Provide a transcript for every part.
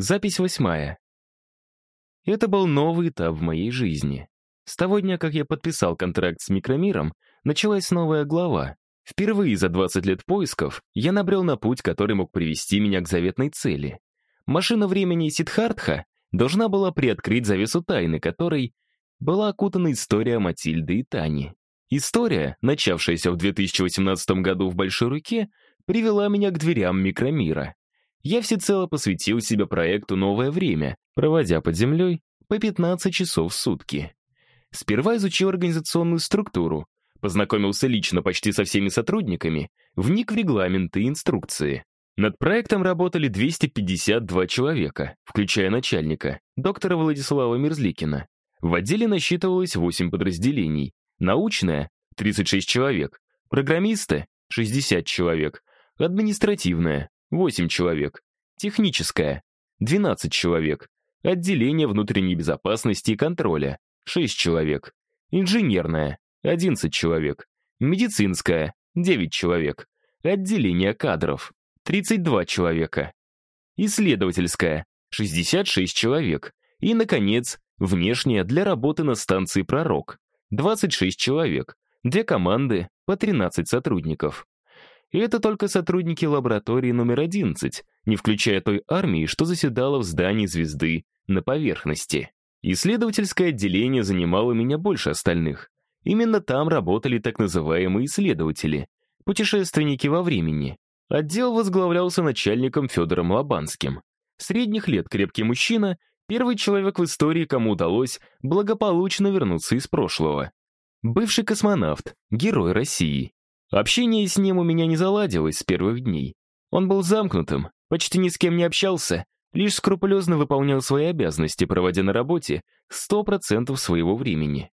Запись восьмая. Это был новый этап в моей жизни. С того дня, как я подписал контракт с микромиром, началась новая глава. Впервые за 20 лет поисков я набрел на путь, который мог привести меня к заветной цели. Машина времени Сидхартха должна была приоткрыть завесу тайны, которой была окутана история Матильды и Тани. История, начавшаяся в 2018 году в Большой Руке, привела меня к дверям микромира. Я всецело посвятил себя проекту «Новое время», проводя под землей по 15 часов в сутки. Сперва изучил организационную структуру, познакомился лично почти со всеми сотрудниками, вник в регламенты и инструкции. Над проектом работали 252 человека, включая начальника, доктора Владислава Мерзликина. В отделе насчитывалось 8 подразделений. Научное — 36 человек, программисты — 60 человек, административное — 8 человек, техническое — 12 человек, отделение внутренней безопасности и контроля — 6 человек, инженерное — 11 человек, медицинское — 9 человек, отделение кадров — 32 человека, исследовательское — 66 человек. И, наконец, внешнее для работы на станции «Пророк» — 26 человек, две команды по 13 сотрудников. И это только сотрудники лаборатории номер 11, не включая той армии, что заседала в здании звезды на поверхности. Исследовательское отделение занимало меня больше остальных. Именно там работали так называемые исследователи, путешественники во времени. Отдел возглавлялся начальником Федором Лобанским. Средних лет крепкий мужчина, первый человек в истории, кому удалось благополучно вернуться из прошлого. Бывший космонавт, герой России. Общение с ним у меня не заладилось с первых дней. Он был замкнутым, почти ни с кем не общался, лишь скрупулезно выполнял свои обязанности, проводя на работе 100% своего времени.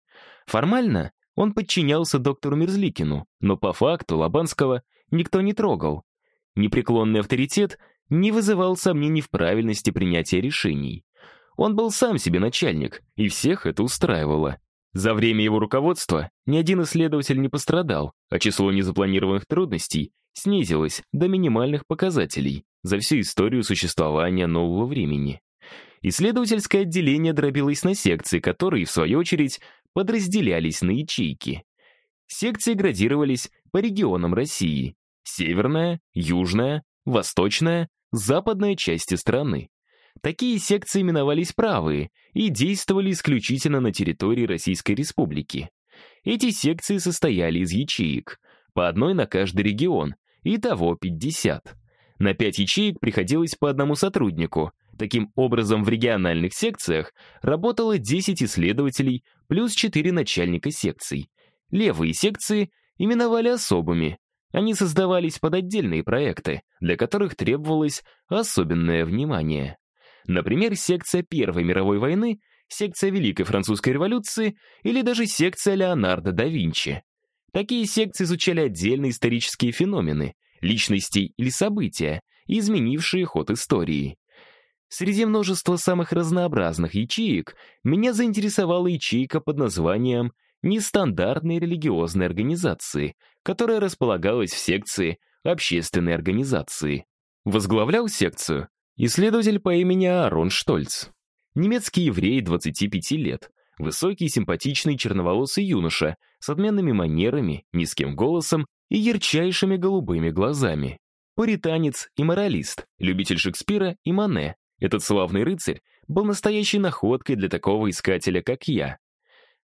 Формально он подчинялся доктору Мерзликину, но по факту Лобанского никто не трогал. Непреклонный авторитет не вызывал сомнений в правильности принятия решений. Он был сам себе начальник, и всех это устраивало. За время его руководства ни один исследователь не пострадал, а число незапланированных трудностей снизилось до минимальных показателей за всю историю существования нового времени. Исследовательское отделение дробилось на секции, которые, в свою очередь, подразделялись на ячейки. Секции градировались по регионам России. Северная, южная, восточная, западная части страны. Такие секции именовались правые и действовали исключительно на территории Российской Республики. Эти секции состояли из ячеек, по одной на каждый регион, и того 50. На 5 ячеек приходилось по одному сотруднику. Таким образом, в региональных секциях работало 10 исследователей плюс 4 начальника секций. Левые секции именовали особыми. Они создавались под отдельные проекты, для которых требовалось особенное внимание. Например, секция Первой мировой войны, секция Великой французской революции или даже секция Леонардо да Винчи. Такие секции изучали отдельные исторические феномены, личностей или события, изменившие ход истории. Среди множества самых разнообразных ячеек меня заинтересовала ячейка под названием «Нестандартные религиозные организации», которая располагалась в секции общественной организации. Возглавлял секцию Исследователь по имени Аарон Штольц. Немецкий еврей 25 лет. Высокий, симпатичный, черноволосый юноша с отменными манерами, низким голосом и ярчайшими голубыми глазами. Пуританец и моралист, любитель Шекспира и Мане. Этот славный рыцарь был настоящей находкой для такого искателя, как я.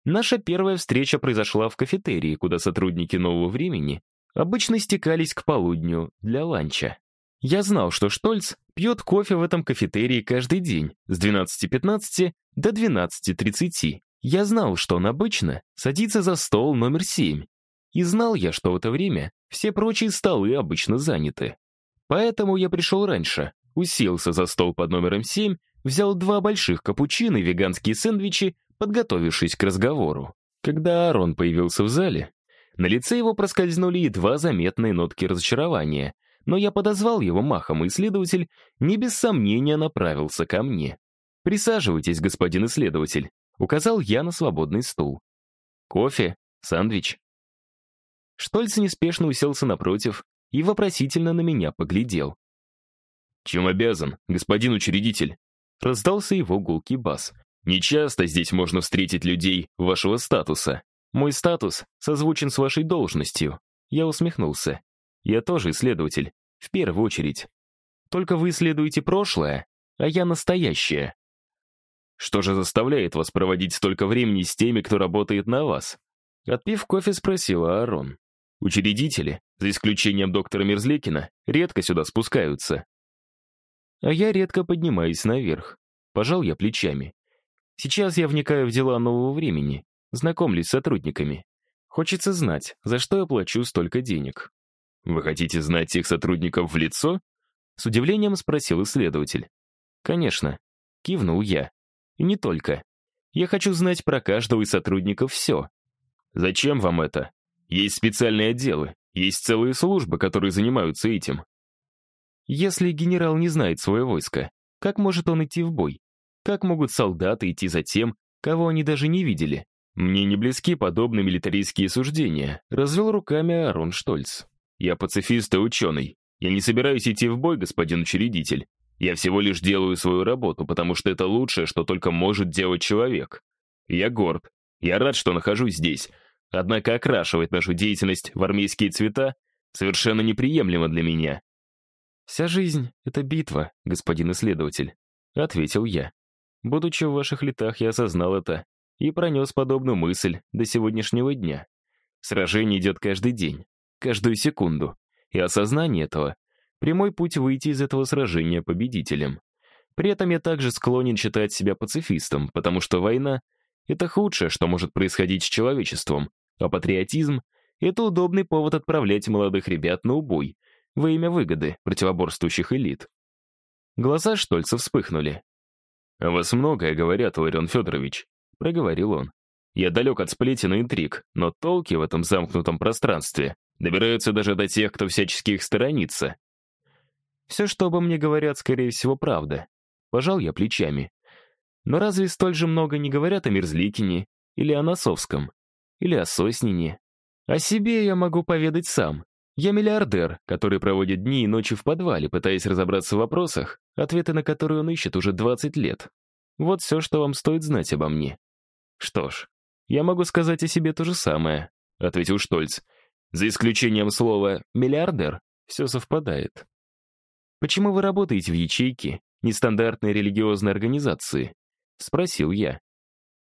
Наша первая встреча произошла в кафетерии, куда сотрудники нового времени обычно стекались к полудню для ланча. Я знал, что Штольц пьет кофе в этом кафетерии каждый день с 12.15 до 12.30. Я знал, что он обычно садится за стол номер 7. И знал я, что в это время все прочие столы обычно заняты. Поэтому я пришел раньше, уселся за стол под номером 7, взял два больших капучино и веганские сэндвичи, подготовившись к разговору. Когда Аарон появился в зале, на лице его проскользнули едва заметные нотки разочарования — но я подозвал его махом, и исследователь не без сомнения направился ко мне. «Присаживайтесь, господин исследователь», — указал я на свободный стул. «Кофе? Сандвич?» Штольц неспешно уселся напротив и вопросительно на меня поглядел. «Чем обязан, господин учредитель?» раздался его гулкий бас. «Не часто здесь можно встретить людей вашего статуса. Мой статус созвучен с вашей должностью». Я усмехнулся. «Я тоже исследователь, в первую очередь. Только вы исследуете прошлое, а я настоящее». «Что же заставляет вас проводить столько времени с теми, кто работает на вас?» Отпив кофе, спросила Аарон. «Учредители, за исключением доктора Мерзлекина, редко сюда спускаются. А я редко поднимаюсь наверх. Пожал я плечами. Сейчас я вникаю в дела нового времени, знакомлюсь с сотрудниками. Хочется знать, за что я плачу столько денег. Вы хотите знать тех сотрудников в лицо? С удивлением спросил исследователь. Конечно. Кивнул я. И не только. Я хочу знать про каждого из сотрудников все. Зачем вам это? Есть специальные отделы, есть целые службы, которые занимаются этим. Если генерал не знает свое войско, как может он идти в бой? Как могут солдаты идти за тем, кого они даже не видели? Мне не близки подобные милитаристские суждения, развел руками Аарон Штольц. Я пацифист и ученый. Я не собираюсь идти в бой, господин учредитель. Я всего лишь делаю свою работу, потому что это лучшее, что только может делать человек. Я горд. Я рад, что нахожусь здесь. Однако окрашивать нашу деятельность в армейские цвета совершенно неприемлемо для меня. «Вся жизнь — это битва, господин исследователь», — ответил я. Будучи в ваших летах, я осознал это и пронес подобную мысль до сегодняшнего дня. Сражение идет каждый день, каждую секунду, и осознание этого — прямой путь выйти из этого сражения победителем. При этом я также склонен считать себя пацифистом, потому что война — это худшее, что может происходить с человечеством, а патриотизм — это удобный повод отправлять молодых ребят на убой, во имя выгоды противоборствующих элит. Глаза Штольца вспыхнули. «О вас многое говорят, Ларион Федорович», — проговорил он. «Я далек от сплетен и интриг, но толки в этом замкнутом пространстве добираются даже до тех, кто всячески их сторонится. Все, что обо мне говорят, скорее всего, правда. Пожал я плечами. Но разве столь же много не говорят о Мерзликине или о Носовском? Или о Соснине? О себе я могу поведать сам. Я миллиардер, который проводит дни и ночи в подвале, пытаясь разобраться в вопросах, ответы на которые он ищет уже 20 лет. Вот все, что вам стоит знать обо мне. Что ж, я могу сказать о себе то же самое, ответил Штольц. За исключением слова «миллиардер» все совпадает. Почему вы работаете в ячейке нестандартной религиозной организации? Спросил я.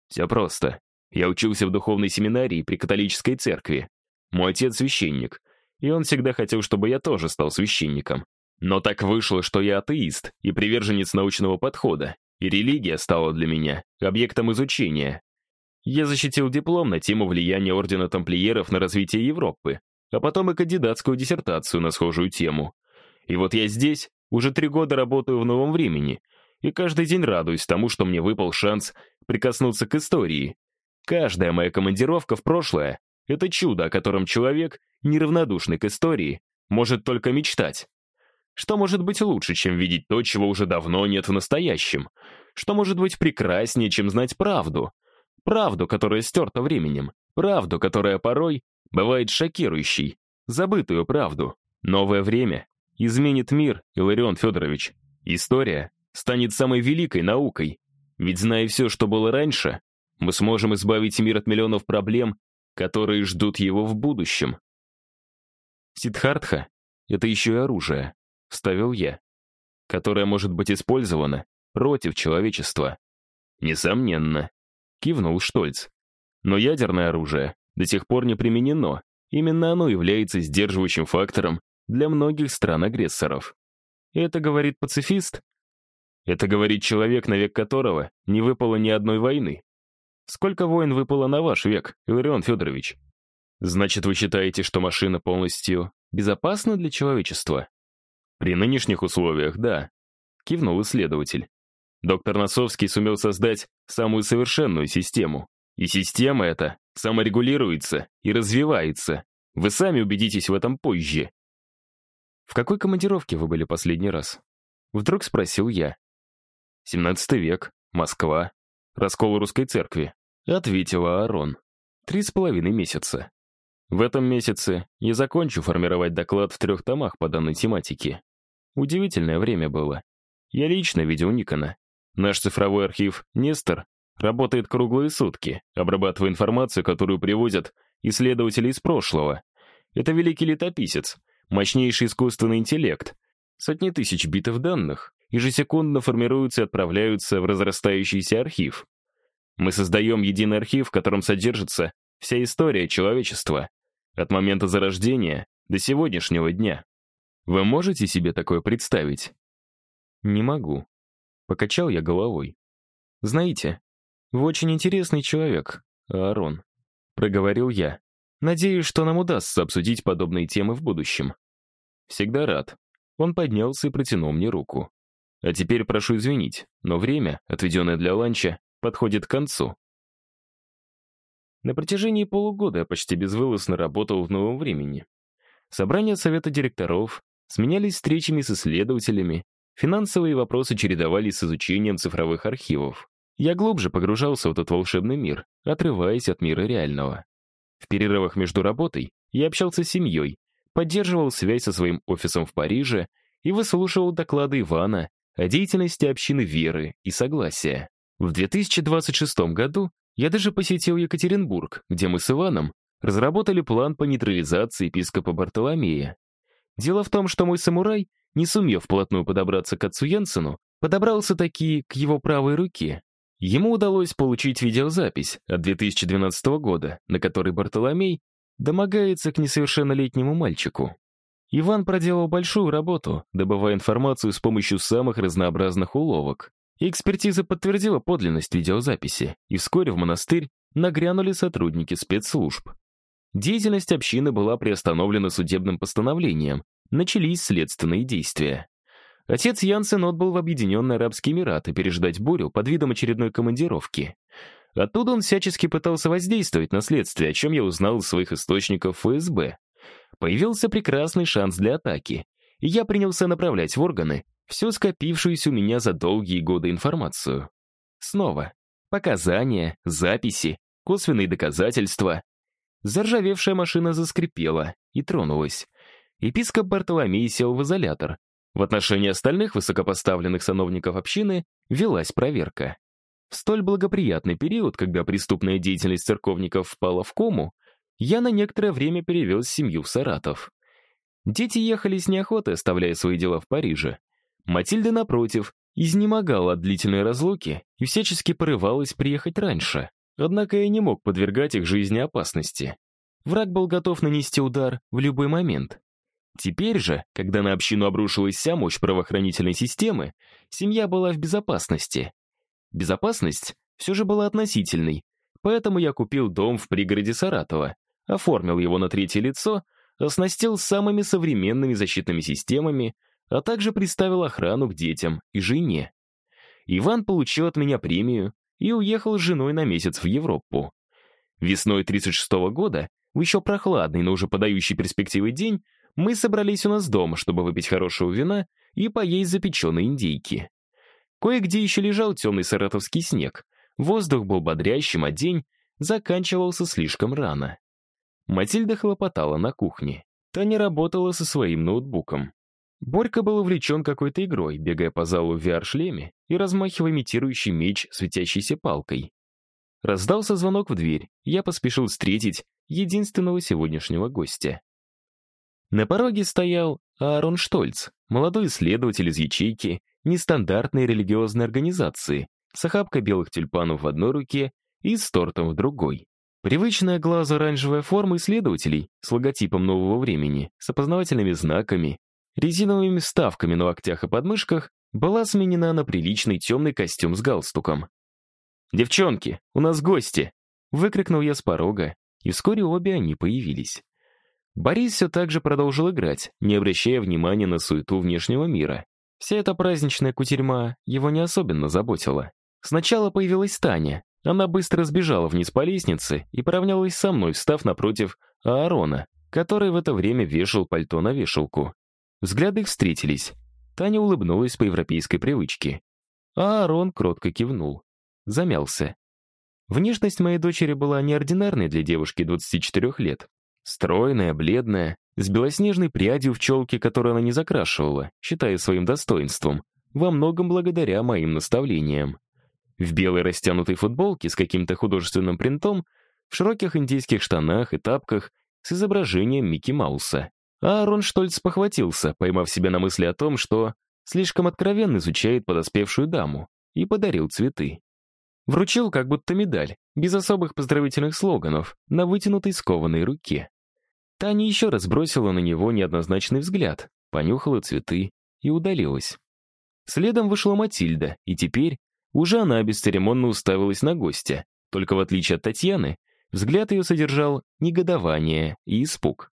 Все просто. Я учился в духовной семинарии при католической церкви. Мой отец священник — и он всегда хотел, чтобы я тоже стал священником. Но так вышло, что я атеист и приверженец научного подхода, и религия стала для меня объектом изучения. Я защитил диплом на тему влияния Ордена Тамплиеров на развитие Европы, а потом и кандидатскую диссертацию на схожую тему. И вот я здесь, уже три года работаю в новом времени, и каждый день радуюсь тому, что мне выпал шанс прикоснуться к истории. Каждая моя командировка в прошлое — это чудо, о котором человек неравнодушный к истории, может только мечтать. Что может быть лучше, чем видеть то, чего уже давно нет в настоящем? Что может быть прекраснее, чем знать правду? Правду, которая стерта временем. Правду, которая порой бывает шокирующей. Забытую правду. Новое время изменит мир, Иларион Федорович. История станет самой великой наукой. Ведь зная все, что было раньше, мы сможем избавить мир от миллионов проблем, которые ждут его в будущем. Сидхартха — это еще и оружие, вставил я, которое может быть использовано против человечества. Несомненно, кивнул Штольц. Но ядерное оружие до сих пор не применено. Именно оно является сдерживающим фактором для многих стран-агрессоров. Это говорит пацифист? Это говорит человек, на век которого не выпало ни одной войны. Сколько войн выпало на ваш век, Иларион Федорович? Значит, вы считаете, что машина полностью безопасна для человечества? При нынешних условиях, да. Кивнул исследователь. Доктор Носовский сумел создать самую совершенную систему. И система эта саморегулируется и развивается. Вы сами убедитесь в этом позже. В какой командировке вы были последний раз? Вдруг спросил я. 17 век, Москва, раскол русской церкви. Ответила Арон. Три с половиной месяца. В этом месяце я закончу формировать доклад в трех томах по данной тематике. Удивительное время было. Я лично видел Никона. Наш цифровой архив «Нестор» работает круглые сутки, обрабатывая информацию, которую приводят исследователи из прошлого. Это великий летописец, мощнейший искусственный интеллект. Сотни тысяч битов данных ежесекундно формируются и отправляются в разрастающийся архив. Мы создаем единый архив, в котором содержится вся история человечества, от момента зарождения до сегодняшнего дня. Вы можете себе такое представить? Не могу. Покачал я головой. Знаете, вы очень интересный человек, Аарон. Проговорил я. Надеюсь, что нам удастся обсудить подобные темы в будущем. Всегда рад. Он поднялся и протянул мне руку. А теперь прошу извинить, но время, отведенное для ланча, подходит к концу. На протяжении полугода я почти безвылазно работал в новом времени. Собрания совета директоров сменялись встречами с исследователями, финансовые вопросы чередовались с изучением цифровых архивов. Я глубже погружался в этот волшебный мир, отрываясь от мира реального. В перерывах между работой я общался с семьей, поддерживал связь со своим офисом в Париже и выслушивал доклады Ивана о деятельности общины веры и согласия. В 2026 году я даже посетил Екатеринбург, где мы с Иваном разработали план по нейтрализации епископа Бартоломея. Дело в том, что мой самурай, не сумев вплотную подобраться к отцу Янсену, подобрался таки к его правой руке. Ему удалось получить видеозапись от 2012 года, на которой Бартоломей домогается к несовершеннолетнему мальчику. Иван проделал большую работу, добывая информацию с помощью самых разнообразных уловок. Экспертиза подтвердила подлинность видеозаписи, и вскоре в монастырь нагрянули сотрудники спецслужб. Деятельность общины была приостановлена судебным постановлением, начались следственные действия. Отец Янсен отбыл в Объединенные Арабские Эмираты переждать бурю под видом очередной командировки. Оттуда он всячески пытался воздействовать на следствие, о чем я узнал из своих источников ФСБ. Появился прекрасный шанс для атаки, и я принялся направлять в органы всю скопившуюся у меня за долгие годы информацию. Снова. Показания, записи, косвенные доказательства. Заржавевшая машина заскрипела и тронулась. Епископ Бартоломей сел в изолятор. В отношении остальных высокопоставленных сановников общины велась проверка. В столь благоприятный период, когда преступная деятельность церковников впала в кому, я на некоторое время перевез семью в Саратов. Дети ехали с неохотой, оставляя свои дела в Париже. Матильда, напротив, изнемогала от длительной разлуки и всячески порывалась приехать раньше. Однако я не мог подвергать их жизни опасности. Враг был готов нанести удар в любой момент. Теперь же, когда на общину обрушилась вся мощь правоохранительной системы, семья была в безопасности. Безопасность все же была относительной, поэтому я купил дом в пригороде Саратова, оформил его на третье лицо, оснастил самыми современными защитными системами, а также приставил охрану к детям и жене. Иван получил от меня премию и уехал с женой на месяц в Европу. Весной 36 -го года, в еще прохладный, но уже подающий перспективы день, мы собрались у нас дома, чтобы выпить хорошего вина и поесть запеченные индейки. Кое-где еще лежал темный саратовский снег. Воздух был бодрящим, а день заканчивался слишком рано. Матильда хлопотала на кухне. Таня работала со своим ноутбуком. Борька был увлечен какой-то игрой, бегая по залу в VR-шлеме и размахивая имитирующий меч светящейся палкой. Раздался звонок в дверь, я поспешил встретить единственного сегодняшнего гостя. На пороге стоял Аарон Штольц, молодой исследователь из ячейки нестандартной религиозной организации, с охапкой белых тюльпанов в одной руке и с тортом в другой. Привычная глазу оранжевая форма исследователей с логотипом нового времени, с опознавательными знаками, резиновыми вставками на локтях и подмышках была сменена на приличный темный костюм с галстуком. «Девчонки, у нас гости!» Выкрикнул я с порога, и вскоре обе они появились. Борис все так же продолжил играть, не обращая внимания на суету внешнего мира. Вся эта праздничная кутерьма его не особенно заботила. Сначала появилась Таня. Она быстро сбежала вниз по лестнице и поравнялась со мной, встав напротив Аарона, который в это время вешал пальто на вешалку. Взгляды их встретились. Таня улыбнулась по европейской привычке. А Аарон кротко кивнул. Замялся. Внешность моей дочери была неординарной для девушки 24 лет. Стройная, бледная, с белоснежной прядью в челке, которую она не закрашивала, считая своим достоинством. во многом благодаря моим наставлениям. В белой растянутой футболке с каким-то художественным принтом, в широких индийских штанах и тапках с изображением Микки Мауса. Аарон Штольц похватился, поймав себя на мысли о том, что слишком откровенно изучает подоспевшую даму, и подарил цветы. Вручил как будто медаль, без особых поздравительных слоганов, на вытянутой скованной руке. Таня еще раз бросила на него неоднозначный взгляд, понюхала цветы и удалилась. Следом вышла Матильда, и теперь уже она бесцеремонно уставилась на гостя, только в отличие от Татьяны, взгляд ее содержал негодование и испуг.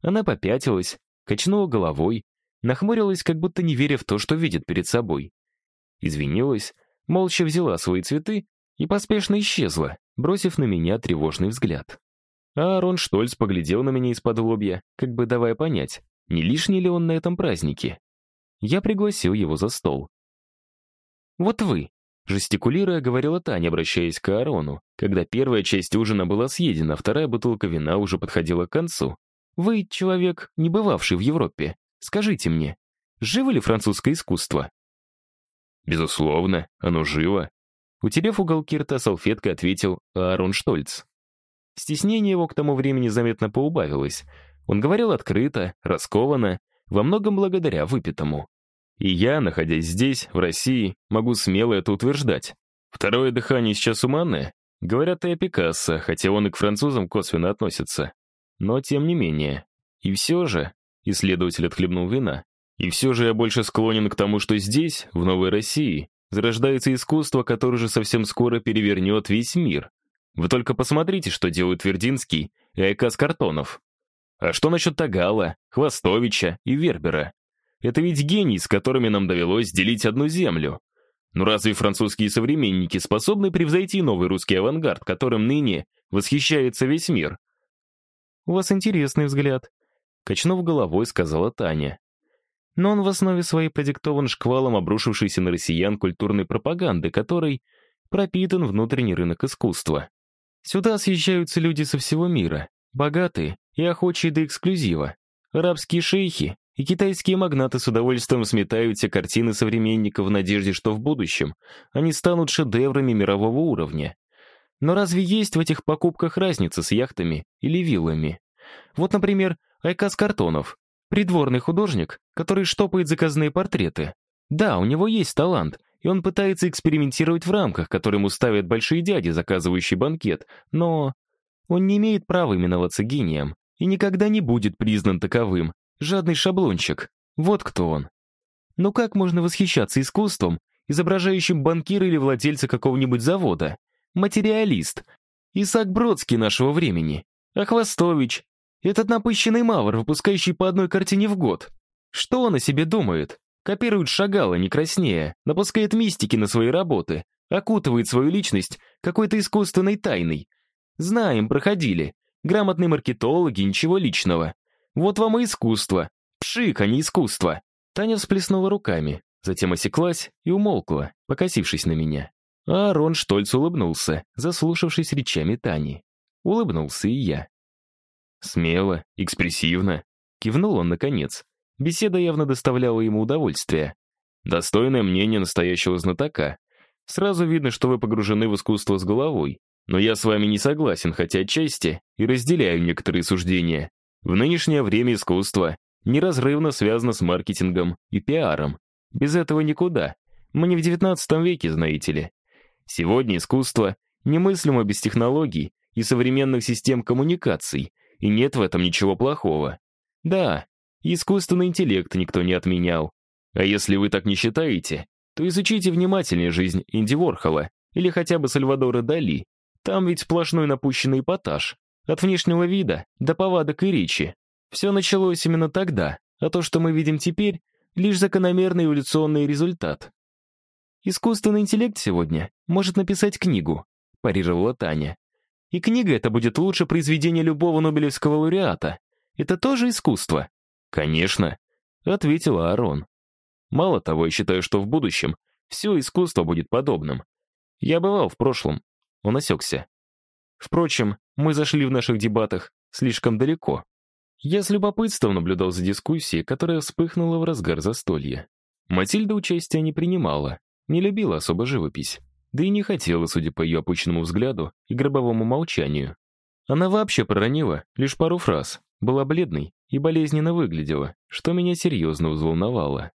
Она попятилась, качнула головой, нахмурилась, как будто не веря в то, что видит перед собой. Извинилась, молча взяла свои цветы и поспешно исчезла, бросив на меня тревожный взгляд. А Аарон Штольц поглядел на меня из-под лобья, как бы давая понять, не лишний ли он на этом празднике. Я пригласил его за стол. «Вот вы», — жестикулируя, говорила Таня, обращаясь к Аарону, когда первая часть ужина была съедена, вторая бутылка вина уже подходила к концу. «Вы человек, не бывавший в Европе. Скажите мне, живо ли французское искусство?» «Безусловно, оно живо», Утерев уголки рта салфеткой, ответил Аарон Штольц. Стеснение его к тому времени заметно поубавилось. Он говорил открыто, раскованно, во многом благодаря выпитому. И я, находясь здесь, в России, могу смело это утверждать. Второе дыхание сейчас уманное. Говорят и о Пикассо, хотя он и к французам косвенно относится. Но тем не менее. И все же, исследователь отхлебнул вина, и все же я больше склонен к тому, что здесь, в Новой России, зарождается искусство, которое же совсем скоро перевернет весь мир. Вы только посмотрите, что делают Твердинский и Айкас Картонов. А что насчет Тагала, Хвостовича и Вербера? Это ведь гений, с которыми нам довелось делить одну землю. Ну разве французские современники способны превзойти новый русский авангард, которым ныне восхищается весь мир? «У вас интересный взгляд», — качнув головой, сказала Таня но он в основе своей продиктован шквалом обрушившейся на россиян культурной пропаганды, которой пропитан внутренний рынок искусства. Сюда съезжаются люди со всего мира, богатые и охочие до эксклюзива. Арабские шейхи и китайские магнаты с удовольствием сметают все картины современников в надежде, что в будущем они станут шедеврами мирового уровня. Но разве есть в этих покупках разница с яхтами или виллами? Вот, например, Айкас Картонов Придворный художник, который штопает заказные портреты. Да, у него есть талант, и он пытается экспериментировать в рамках, которые ему ставят большие дяди, заказывающие банкет, но он не имеет права именоваться гением и никогда не будет признан таковым. Жадный шаблончик. Вот кто он. Но как можно восхищаться искусством, изображающим банкира или владельца какого-нибудь завода? Материалист. Исаак Бродский нашего времени. А Хвостович, этот напыщенный мавр, выпускающий по одной картине в год. Что он о себе думает? Копирует Шагала, не краснея, напускает мистики на свои работы, окутывает свою личность какой-то искусственной тайной. Знаем, проходили. Грамотные маркетологи, ничего личного. Вот вам и искусство. Пшик, а не искусство. Таня всплеснула руками, затем осеклась и умолкла, покосившись на меня. А Рон Штольц улыбнулся, заслушавшись речами Тани. Улыбнулся и я. Смело, экспрессивно. Кивнул он наконец. Беседа явно доставляла ему удовольствие. Достойное мнение настоящего знатока. Сразу видно, что вы погружены в искусство с головой. Но я с вами не согласен, хотя отчасти и разделяю некоторые суждения. В нынешнее время искусство неразрывно связано с маркетингом и пиаром. Без этого никуда. Мы не в XIX веке, знаете ли. Сегодня искусство немыслимо без технологий и современных систем коммуникаций, и нет в этом ничего плохого. Да, искусственный интеллект никто не отменял. А если вы так не считаете, то изучите внимательнее жизнь Инди Ворхола или хотя бы Сальвадора Дали. Там ведь сплошной напущенный эпатаж. От внешнего вида до повадок и речи. Все началось именно тогда, а то, что мы видим теперь, лишь закономерный эволюционный результат. «Искусственный интеллект сегодня может написать книгу», парировала Таня. И книга эта будет лучше произведения любого Нобелевского лауреата. Это тоже искусство?» «Конечно», — ответил Аарон. «Мало того, я считаю, что в будущем все искусство будет подобным. Я бывал в прошлом». Он осекся. Впрочем, мы зашли в наших дебатах слишком далеко. Я с любопытством наблюдал за дискуссией, которая вспыхнула в разгар застолья. Матильда участия не принимала, не любила особо живопись, да и не хотела, судя по ее опущенному взгляду и гробовому молчанию. Она вообще проронила лишь пару фраз, была бледной и болезненно выглядела, что меня серьезно взволновало.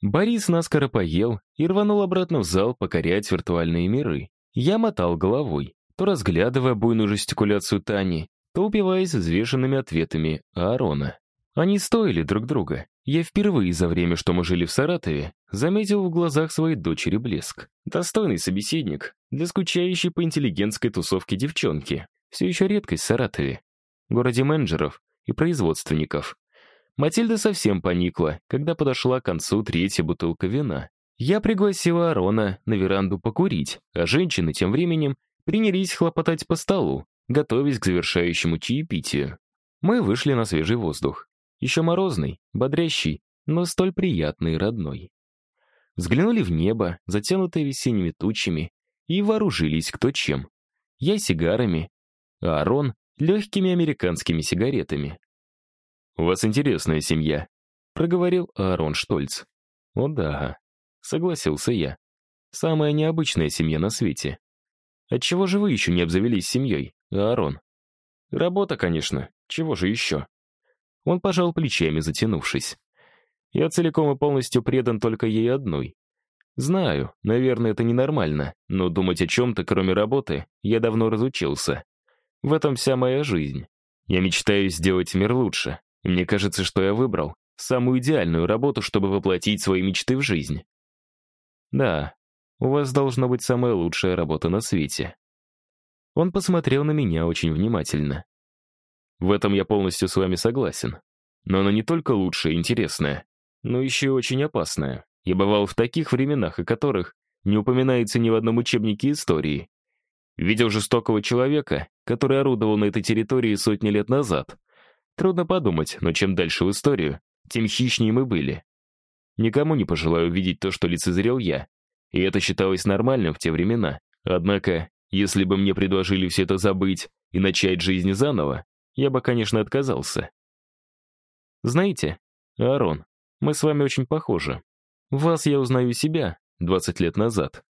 Борис наскоро поел и рванул обратно в зал покорять виртуальные миры. Я мотал головой, то разглядывая буйную жестикуляцию Тани, то упиваясь взвешенными ответами Аарона. Они стоили друг друга. Я впервые за время, что мы жили в Саратове, заметил в глазах своей дочери блеск. Достойный собеседник для скучающей по интеллигентской тусовке девчонки. Все еще редкость в Саратове. Городе менеджеров и производственников. Матильда совсем поникла, когда подошла к концу третья бутылка вина. Я пригласила Арона на веранду покурить, а женщины тем временем принялись хлопотать по столу, готовясь к завершающему чаепитию. Мы вышли на свежий воздух. Еще морозный, бодрящий, но столь приятный и родной. Взглянули в небо, затянутое весенними тучами, и вооружились кто чем. Я сигарами, а Арон — легкими американскими сигаретами. «У вас интересная семья», — проговорил Аарон Штольц. «О да», — согласился я. «Самая необычная семья на свете. Отчего же вы еще не обзавелись семьей, Аарон?» «Работа, конечно. Чего же еще?» Он пожал плечами, затянувшись. «Я целиком и полностью предан только ей одной. Знаю, наверное, это ненормально, но думать о чем-то, кроме работы, я давно разучился. В этом вся моя жизнь. Я мечтаю сделать мир лучше, мне кажется, что я выбрал самую идеальную работу, чтобы воплотить свои мечты в жизнь. Да, у вас должна быть самая лучшая работа на свете. Он посмотрел на меня очень внимательно. В этом я полностью с вами согласен. Но она не только лучшая и интересная, но еще и очень опасная. Я бывал в таких временах, о которых не упоминается ни в одном учебнике истории. Видел жестокого человека, который орудовал на этой территории сотни лет назад — Трудно подумать, но чем дальше в историю, тем хищнее мы были. Никому не пожелаю увидеть то, что лицезрел я. И это считалось нормальным в те времена. Однако, если бы мне предложили все это забыть и начать жизнь заново, я бы, конечно, отказался. Знаете, Аарон, мы с вами очень похожи. Вас я узнаю себя 20 лет назад.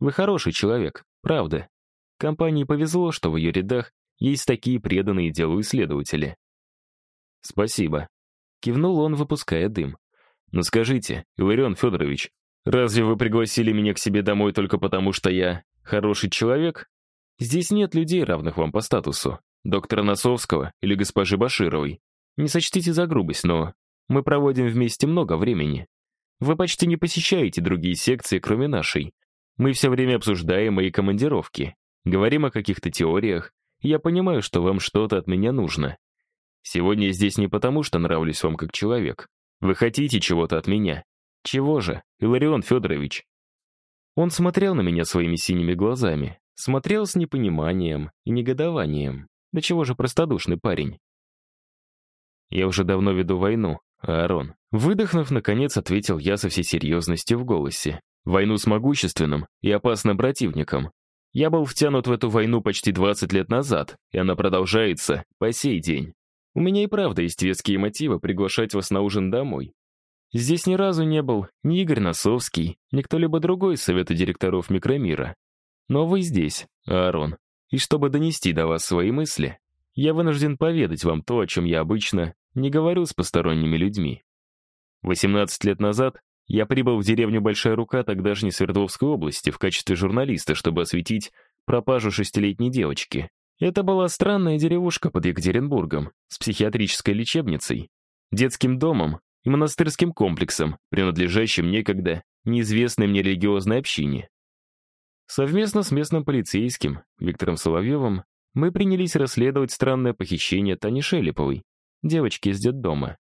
Вы хороший человек, правда. Компании повезло, что в ее рядах есть такие преданные делу исследователи. «Спасибо», — кивнул он, выпуская дым. «Но скажите, Иларион Федорович, разве вы пригласили меня к себе домой только потому, что я хороший человек? Здесь нет людей, равных вам по статусу, доктора Носовского или госпожи Башировой. Не сочтите за грубость, но мы проводим вместе много времени. Вы почти не посещаете другие секции, кроме нашей. Мы все время обсуждаем мои командировки, говорим о каких-то теориях. Я понимаю, что вам что-то от меня нужно. Сегодня я здесь не потому, что нравлюсь вам как человек. Вы хотите чего-то от меня. Чего же, Иларион Федорович?» Он смотрел на меня своими синими глазами, смотрел с непониманием и негодованием. Да чего же простодушный парень? «Я уже давно веду войну, Аарон». Выдохнув, наконец, ответил я со всей серьезностью в голосе. «Войну с могущественным и опасным противником. Я был втянут в эту войну почти 20 лет назад, и она продолжается по сей день. У меня и правда есть веские мотивы приглашать вас на ужин домой. Здесь ни разу не был ни Игорь Носовский, ни кто-либо другой из совета директоров Микромира. Но вы здесь, Аарон, и чтобы донести до вас свои мысли, я вынужден поведать вам то, о чем я обычно не говорю с посторонними людьми. 18 лет назад я прибыл в деревню Большая Рука тогдашней Свердловской области в качестве журналиста, чтобы осветить пропажу шестилетней девочки. Это была странная деревушка под Екатеринбургом с психиатрической лечебницей, детским домом и монастырским комплексом, принадлежащим некогда неизвестной мне религиозной общине. Совместно с местным полицейским Виктором Соловьевым мы принялись расследовать странное похищение Тани Шелеповой, девочки из детдома.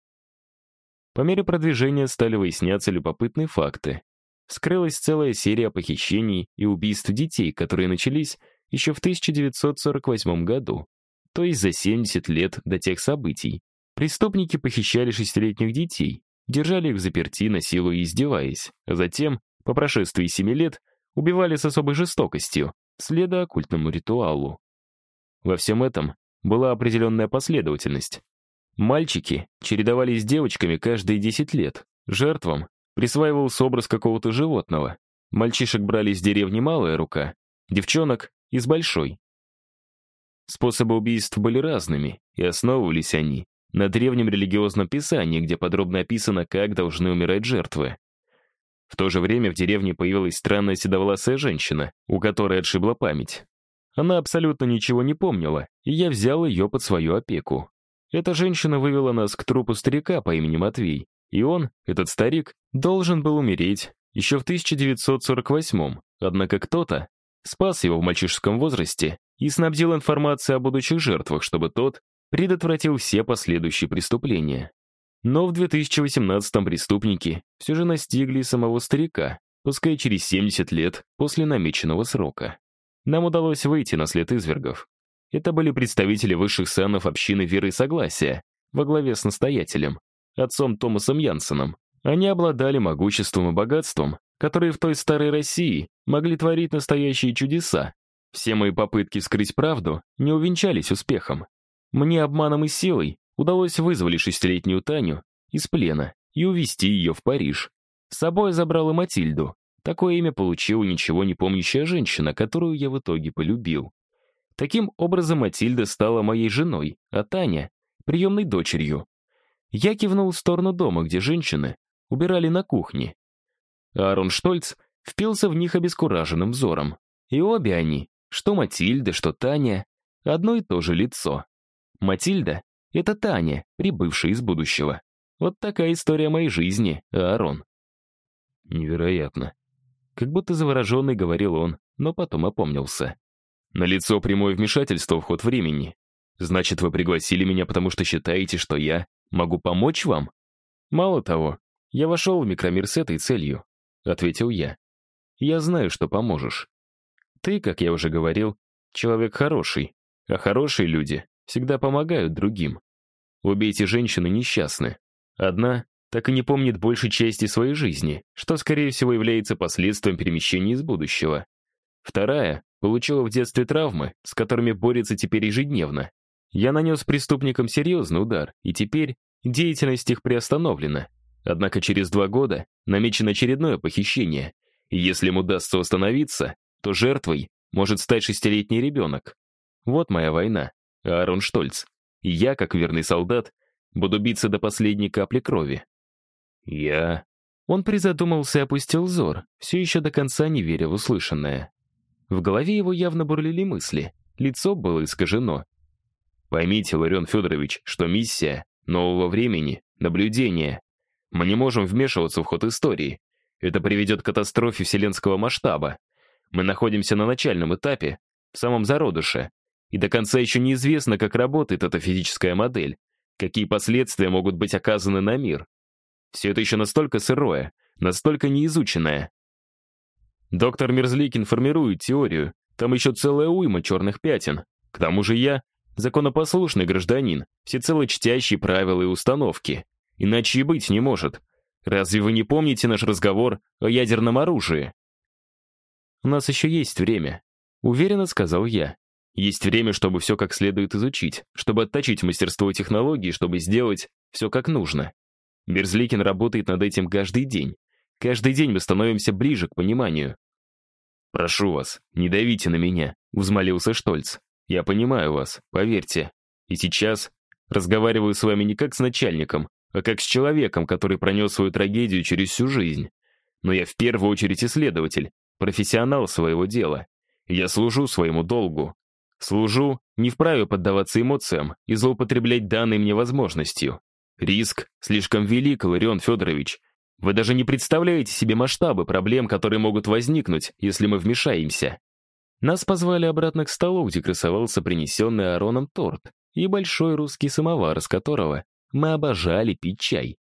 По мере продвижения стали выясняться любопытные факты. Скрылась целая серия похищений и убийств детей, которые начались еще в 1948 году, то есть за 70 лет до тех событий. Преступники похищали шестилетних детей, держали их заперти, силу и издеваясь, а затем, по прошествии семи лет, убивали с особой жестокостью, следуя оккультному ритуалу. Во всем этом была определенная последовательность. Мальчики чередовались с девочками каждые 10 лет, жертвам присваивался образ какого-то животного. Мальчишек брали из деревни малая рука, девчонок — из большой. Способы убийств были разными, и основывались они на древнем религиозном писании, где подробно описано, как должны умирать жертвы. В то же время в деревне появилась странная седовласая женщина, у которой отшибла память. Она абсолютно ничего не помнила, и я взял ее под свою опеку. Эта женщина вывела нас к трупу старика по имени Матвей, и он, этот старик, должен был умереть еще в 1948-м, однако кто-то спас его в мальчишеском возрасте и снабдил информацией о будущих жертвах, чтобы тот предотвратил все последующие преступления. Но в 2018-м преступники все же настигли самого старика, пускай через 70 лет после намеченного срока. Нам удалось выйти на след извергов. Это были представители высших санов общины веры и согласия, во главе с настоятелем, отцом Томасом Янсеном. Они обладали могуществом и богатством, которые в той старой России могли творить настоящие чудеса. Все мои попытки скрыть правду не увенчались успехом. Мне обманом и силой удалось вызволить шестилетнюю Таню из плена и увезти ее в Париж. С собой забрала Матильду. Такое имя получила ничего не помнящая женщина, которую я в итоге полюбил. Таким образом, Матильда стала моей женой, а Таня — приемной дочерью. Я кивнул в сторону дома, где женщины убирали на кухне. Аарон Штольц впился в них обескураженным взором. И обе они, что Матильда, что Таня, одно и то же лицо. Матильда это Таня, прибывшая из будущего. Вот такая история моей жизни, Аарон. Невероятно. Как будто завороженный говорил он, но потом опомнился. На лицо прямое вмешательство в ход времени. Значит, вы пригласили меня, потому что считаете, что я могу помочь вам? Мало того, я вошел в микромир с этой целью, ответил я. Я знаю, что поможешь. Ты, как я уже говорил, человек хороший, а хорошие люди всегда помогают другим. Обе эти женщины несчастны. Одна так и не помнит большей части своей жизни, что, скорее всего, является последствием перемещения из будущего. Вторая получила в детстве травмы, с которыми борется теперь ежедневно. Я нанес преступникам серьезный удар, и теперь деятельность их приостановлена. Однако через два года намечено очередное похищение, и если им удастся остановиться, то жертвой может стать шестилетний ребенок. Вот моя война. Аарон Штольц. Я, как верный солдат, буду биться до последней капли крови. Я... Он призадумался и опустил взор, все еще до конца не веря в услышанное. В голове его явно бурлили мысли, лицо было искажено. Поймите, Ларион Федорович, что миссия нового времени — наблюдение. Мы не можем вмешиваться в ход истории. Это приведет к катастрофе вселенского масштаба. Мы находимся на начальном этапе, в самом зародыше, и до конца еще неизвестно, как работает эта физическая модель, какие последствия могут быть оказаны на мир. Все это еще настолько сырое, настолько неизученное. Доктор Мерзликин формирует теорию, там еще целая уйма черных пятен. К тому же я — законопослушный гражданин, всецело чтящий правила и установки. Иначе и быть не может. Разве вы не помните наш разговор о ядерном оружии? «У нас еще есть время», — уверенно сказал я. Есть время, чтобы все как следует изучить, чтобы отточить мастерство технологий, чтобы сделать все как нужно. Берзликин работает над этим каждый день. Каждый день мы становимся ближе к пониманию. «Прошу вас, не давите на меня», — взмолился Штольц. «Я понимаю вас, поверьте. И сейчас разговариваю с вами не как с начальником, а как с человеком, который пронес свою трагедию через всю жизнь. Но я в первую очередь исследователь, профессионал своего дела. Я служу своему долгу. Служу, не вправе поддаваться эмоциям и злоупотреблять данной мне возможностью. Риск слишком велик, Ларион Федорович. Вы даже не представляете себе масштабы проблем, которые могут возникнуть, если мы вмешаемся. Нас позвали обратно к столу, где красовался принесенный Ароном торт и большой русский самовар, из которого мы обожали пить чай.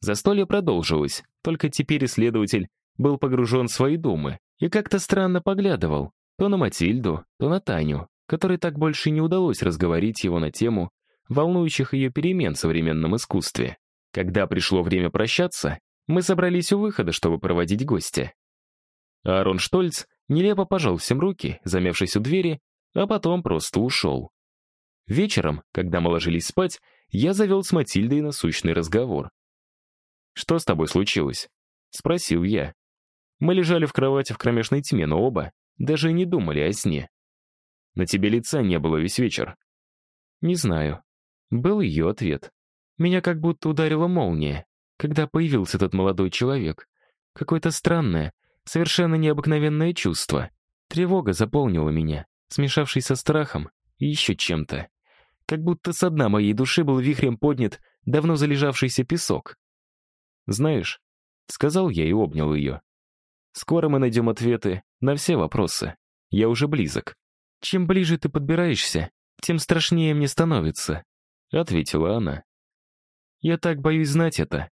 Застолье продолжилось, только теперь исследователь был погружен в свои думы и как-то странно поглядывал то на Матильду, то на Таню которой так больше не удалось разговорить его на тему волнующих ее перемен в современном искусстве. Когда пришло время прощаться, мы собрались у выхода, чтобы проводить гостя. Аарон Штольц нелепо пожал всем руки, замявшись у двери, а потом просто ушел. Вечером, когда мы ложились спать, я завел с Матильдой насущный разговор. «Что с тобой случилось?» — Спросил я. Мы лежали в кровати в кромешной тьме, но оба даже и не думали о сне. На тебе лица не было весь вечер. Не знаю. Был ее ответ. Меня как будто ударила молния, когда появился этот молодой человек. Какое-то странное, совершенно необыкновенное чувство. Тревога заполнила меня, смешавшись со страхом и еще чем-то. Как будто со дна моей души был вихрем поднят давно залежавшийся песок. «Знаешь», — сказал я и обнял ее, «скоро мы найдем ответы на все вопросы. Я уже близок. Чем ближе ты подбираешься, тем страшнее мне становится», — ответила она. «Я так боюсь знать это.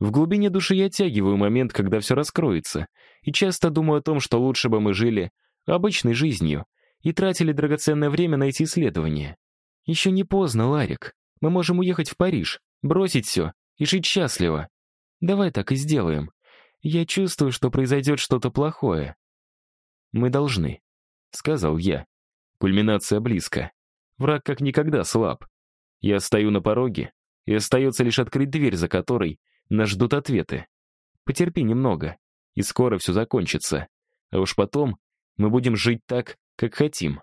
В глубине души я оттягиваю момент, когда все раскроется, и часто думаю о том, что лучше бы мы жили обычной жизнью и тратили драгоценное время на эти исследования. Еще не поздно, Ларик. Мы можем уехать в Париж, бросить все и жить счастливо. Давай так и сделаем. Я чувствую, что произойдет что-то плохое. Мы должны, — сказал я. Кульминация близко. Враг как никогда слаб. Я стою на пороге, и остается лишь открыть дверь, за которой нас ждут ответы. Потерпи немного, и скоро все закончится. А уж потом мы будем жить так, как хотим.